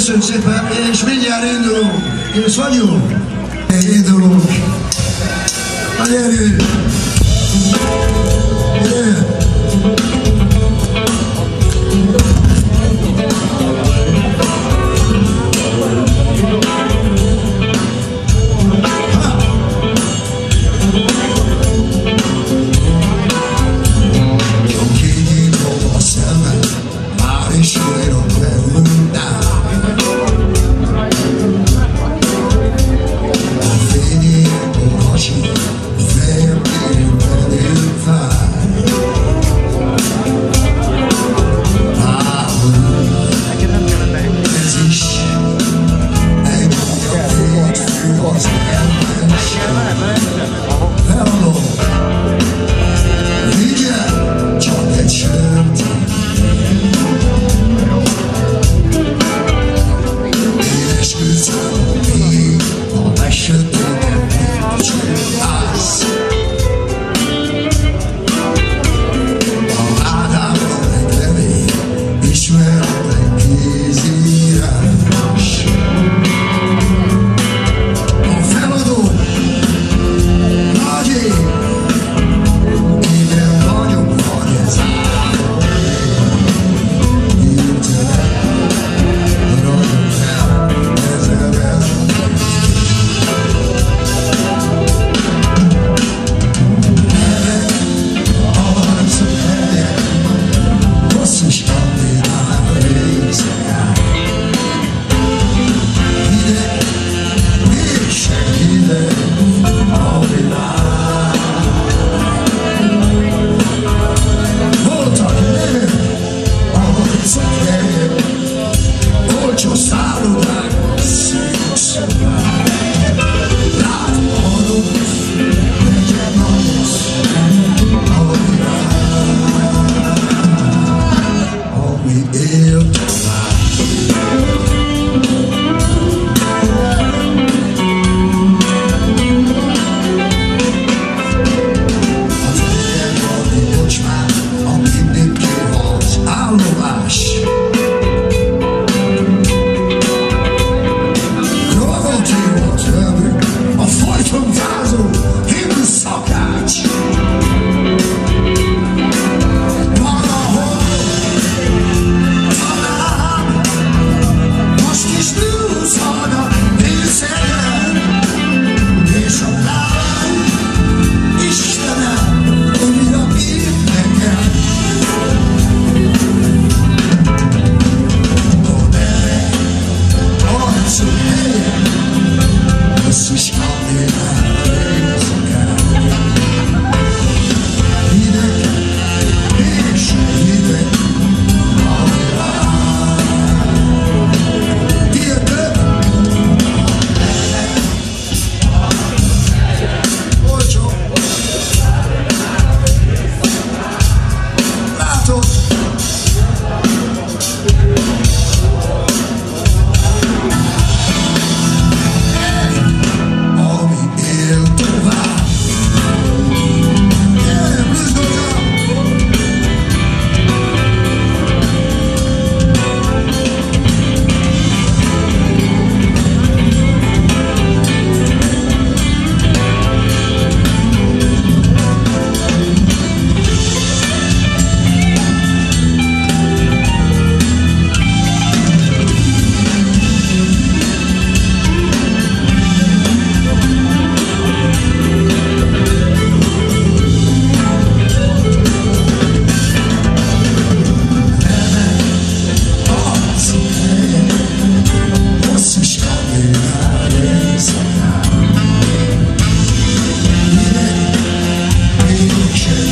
Köszönjük szépen, és mindjárt indulunk. És vagyunk. Indulunk. Na